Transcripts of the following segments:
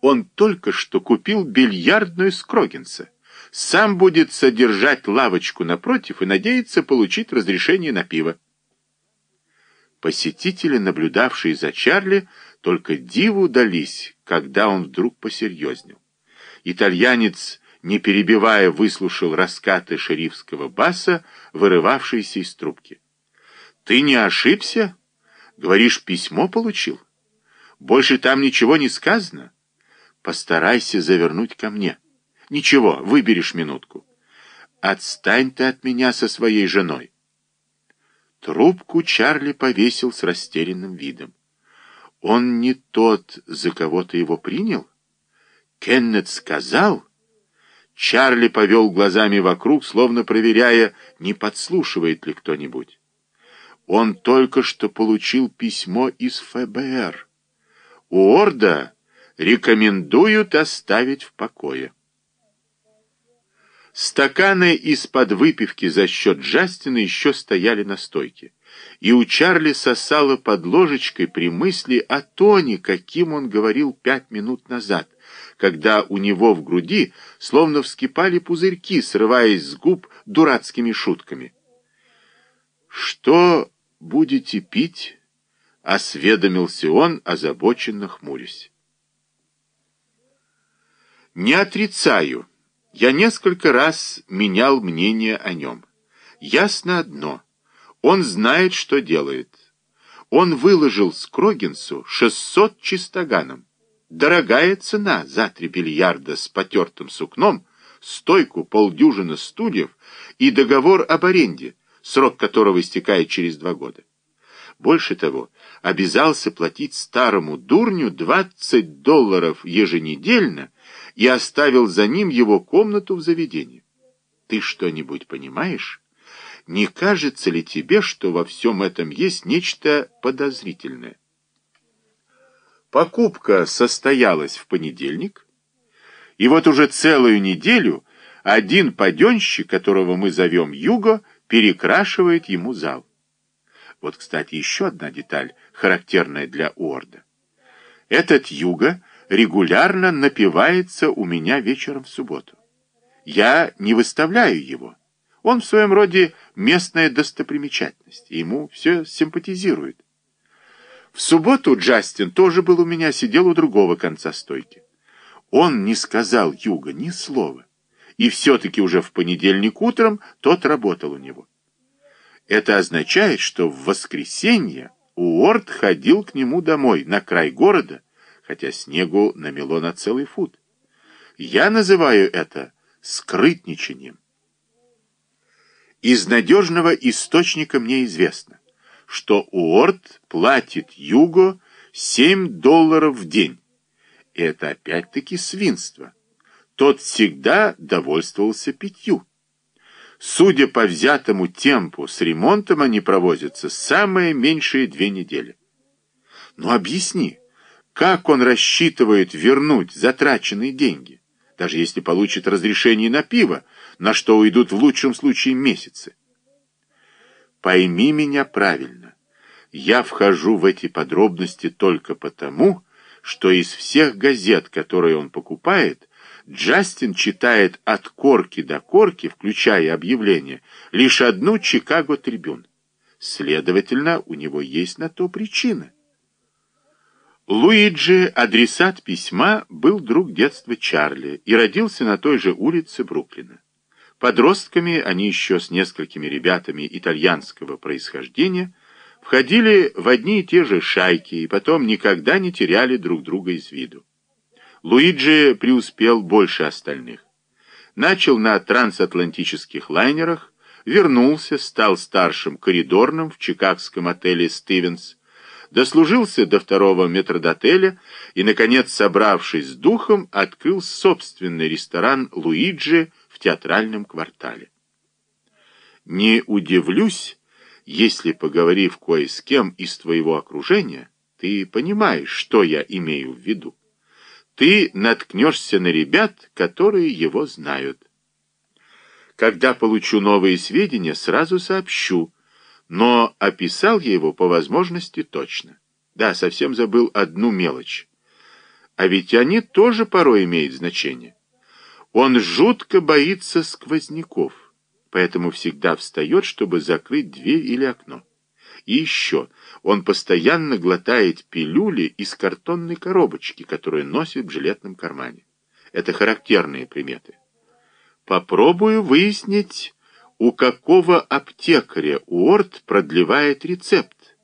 Он только что купил бильярдную с Крогенса. Сам будет содержать лавочку напротив и надеется получить разрешение на пиво. Посетители, наблюдавшие за Чарли, только диву дались, когда он вдруг посерьезнел. Итальянец, не перебивая, выслушал раскаты шерифского баса, вырывавшиеся из трубки. «Ты не ошибся? Говоришь, письмо получил? Больше там ничего не сказано? Постарайся завернуть ко мне. Ничего, выберешь минутку. Отстань ты от меня со своей женой». Трубку Чарли повесил с растерянным видом. Он не тот, за кого ты его принял? Кеннет сказал? Чарли повел глазами вокруг, словно проверяя, не подслушивает ли кто-нибудь. Он только что получил письмо из ФБР. Уорда рекомендуют оставить в покое. Стаканы из-под выпивки за счет Джастина еще стояли на стойке и у Чарли сосало под ложечкой при мысли о тоне, каким он говорил пять минут назад, когда у него в груди словно вскипали пузырьки, срываясь с губ дурацкими шутками. «Что будете пить?» — осведомился он, озабоченно хмурясь. «Не отрицаю. Я несколько раз менял мнение о нем. Ясно одно — он знает, что делает. Он выложил Скрогинсу 600 чистоганом. Дорогая цена за три бильярда с потертым сукном, стойку, полдюжины стульев и договор об аренде, срок которого истекает через два года. Больше того, обязался платить старому дурню 20 долларов еженедельно и оставил за ним его комнату в заведении. Ты что-нибудь понимаешь? не кажется ли тебе, что во всем этом есть нечто подозрительное? Покупка состоялась в понедельник, и вот уже целую неделю один паденщик, которого мы зовем Юго, перекрашивает ему зал. Вот, кстати, еще одна деталь, характерная для Уорда. Этот Юго регулярно напивается у меня вечером в субботу. Я не выставляю его. Он в своем роде местная достопримечательность, ему все симпатизирует. В субботу Джастин тоже был у меня, сидел у другого конца стойки. Он не сказал Юга ни слова, и все-таки уже в понедельник утром тот работал у него. Это означает, что в воскресенье Уорд ходил к нему домой, на край города, хотя снегу намело на целый фут. Я называю это скрытничанием. Из надежного источника мне известно, что Уорд платит Юго 7 долларов в день. Это опять-таки свинство. Тот всегда довольствовался пятью. Судя по взятому темпу, с ремонтом они провозятся самые меньшие две недели. Но объясни, как он рассчитывает вернуть затраченные деньги, даже если получит разрешение на пиво, на что уйдут в лучшем случае месяцы. Пойми меня правильно. Я вхожу в эти подробности только потому, что из всех газет, которые он покупает, Джастин читает от корки до корки, включая объявление, лишь одну «Чикаго Трибюн». Следовательно, у него есть на то причина. Луиджи, адресат письма, был друг детства Чарли и родился на той же улице Бруклина. Подростками они еще с несколькими ребятами итальянского происхождения входили в одни и те же шайки и потом никогда не теряли друг друга из виду. Луиджи преуспел больше остальных. Начал на трансатлантических лайнерах, вернулся, стал старшим коридорным в чикагском отеле «Стивенс», дослужился до второго метрдотеля и, наконец, собравшись с духом, открыл собственный ресторан «Луиджи» в театральном квартале. Не удивлюсь, если, поговорив кое с кем из твоего окружения, ты понимаешь, что я имею в виду. Ты наткнешься на ребят, которые его знают. Когда получу новые сведения, сразу сообщу, но описал я его по возможности точно. Да, совсем забыл одну мелочь. А ведь они тоже порой имеют значение. Он жутко боится сквозняков, поэтому всегда встает, чтобы закрыть дверь или окно. И еще, он постоянно глотает пилюли из картонной коробочки, которую носит в жилетном кармане. Это характерные приметы. Попробую выяснить, у какого аптекаря Уорд продлевает рецепт,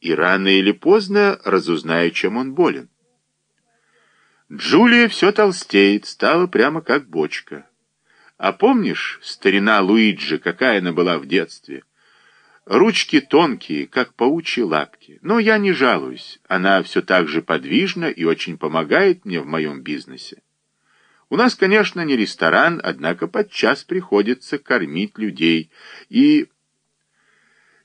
и рано или поздно разузнаю, чем он болен. Джулия все толстеет, стала прямо как бочка. А помнишь, старина Луиджи, какая она была в детстве? Ручки тонкие, как паучьи лапки. Но я не жалуюсь, она все так же подвижна и очень помогает мне в моем бизнесе. У нас, конечно, не ресторан, однако подчас приходится кормить людей. И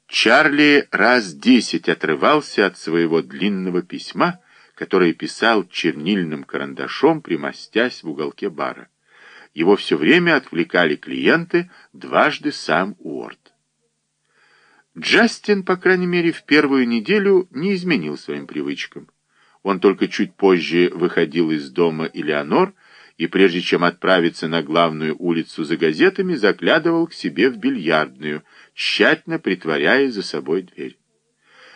Чарли раз десять отрывался от своего длинного письма, которое писал чернильным карандашом, примостясь в уголке бара. Его все время отвлекали клиенты, дважды сам Уорд. Джастин, по крайней мере, в первую неделю не изменил своим привычкам. Он только чуть позже выходил из дома Элеонор, и прежде чем отправиться на главную улицу за газетами, заглядывал к себе в бильярдную, тщательно притворяя за собой дверь.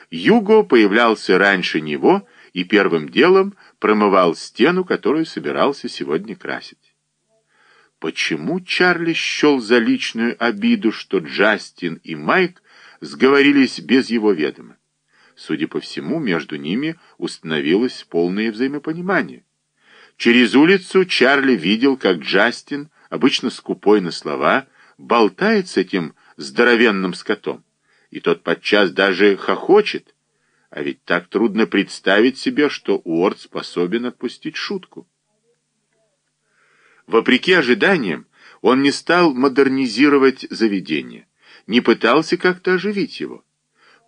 Юго появлялся раньше него и первым делом промывал стену, которую собирался сегодня красить. Почему Чарли счел за личную обиду, что Джастин и Майк сговорились без его ведома? Судя по всему, между ними установилось полное взаимопонимание. Через улицу Чарли видел, как Джастин, обычно скупой на слова, болтает с этим здоровенным скотом. И тот подчас даже хохочет. А ведь так трудно представить себе, что Уорд способен отпустить шутку. Вопреки ожиданиям, он не стал модернизировать заведение, не пытался как-то оживить его.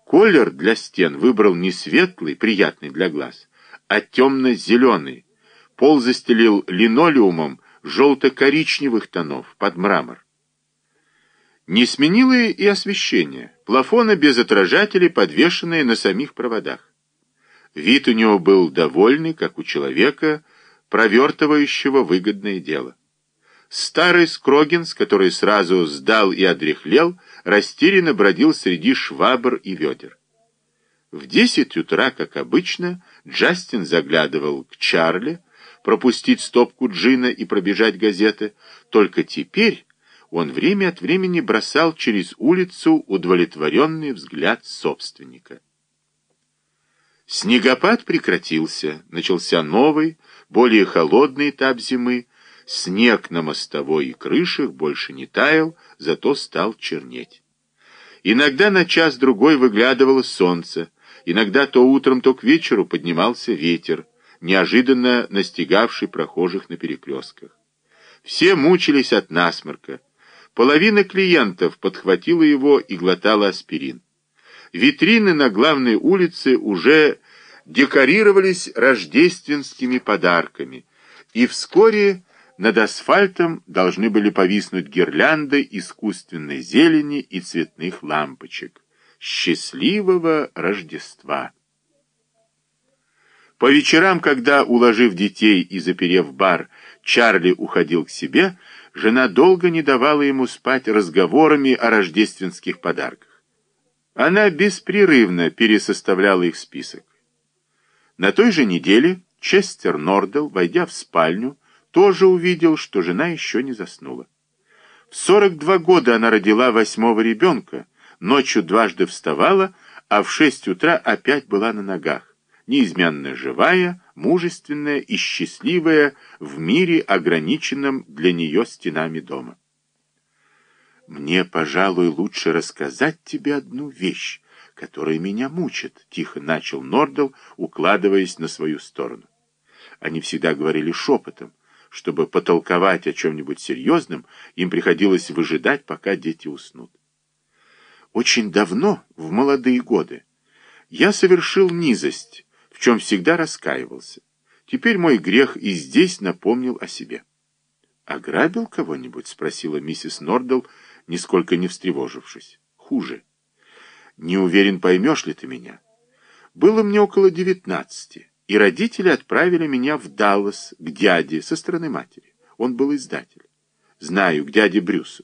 Колер для стен выбрал не светлый, приятный для глаз, а темно-зеленый, Пол застелил линолеумом желто-коричневых тонов под мрамор. Не сменило и освещение. Плафоны без отражателей, подвешенные на самих проводах. Вид у него был довольный, как у человека, провертывающего выгодное дело. Старый Скрогинс, который сразу сдал и одряхлел, растерянно бродил среди швабр и ведер. В десять утра, как обычно, Джастин заглядывал к Чарли, пропустить стопку джина и пробежать газеты. Только теперь он время от времени бросал через улицу удовлетворенный взгляд собственника. Снегопад прекратился, начался новый, более холодный этап зимы. Снег на мостовой и крышах больше не таял, зато стал чернеть. Иногда на час-другой выглядывало солнце, иногда то утром, то к вечеру поднимался ветер неожиданно настигавший прохожих на перекрестках. Все мучились от насморка. Половина клиентов подхватила его и глотала аспирин. Витрины на главной улице уже декорировались рождественскими подарками, и вскоре над асфальтом должны были повиснуть гирлянды искусственной зелени и цветных лампочек. Счастливого Рождества! По вечерам, когда, уложив детей и заперев бар, Чарли уходил к себе, жена долго не давала ему спать разговорами о рождественских подарках. Она беспрерывно пересоставляла их список. На той же неделе Честер Нордел, войдя в спальню, тоже увидел, что жена еще не заснула. В 42 года она родила восьмого ребенка, ночью дважды вставала, а в шесть утра опять была на ногах неизменно живая, мужественная и счастливая в мире, ограниченном для нее стенами дома. «Мне, пожалуй, лучше рассказать тебе одну вещь, которая меня мучит», — тихо начал Нордел, укладываясь на свою сторону. Они всегда говорили шепотом. Чтобы потолковать о чем-нибудь серьезном, им приходилось выжидать, пока дети уснут. Очень давно, в молодые годы, я совершил низость, в чем всегда раскаивался. Теперь мой грех и здесь напомнил о себе. «Ограбил кого-нибудь?» — спросила миссис Нордл, нисколько не встревожившись. «Хуже. Не уверен, поймешь ли ты меня. Было мне около девятнадцати. и родители отправили меня в Даллас к дяде со стороны матери. Он был издатель. Знаю, к дяде Брюсу.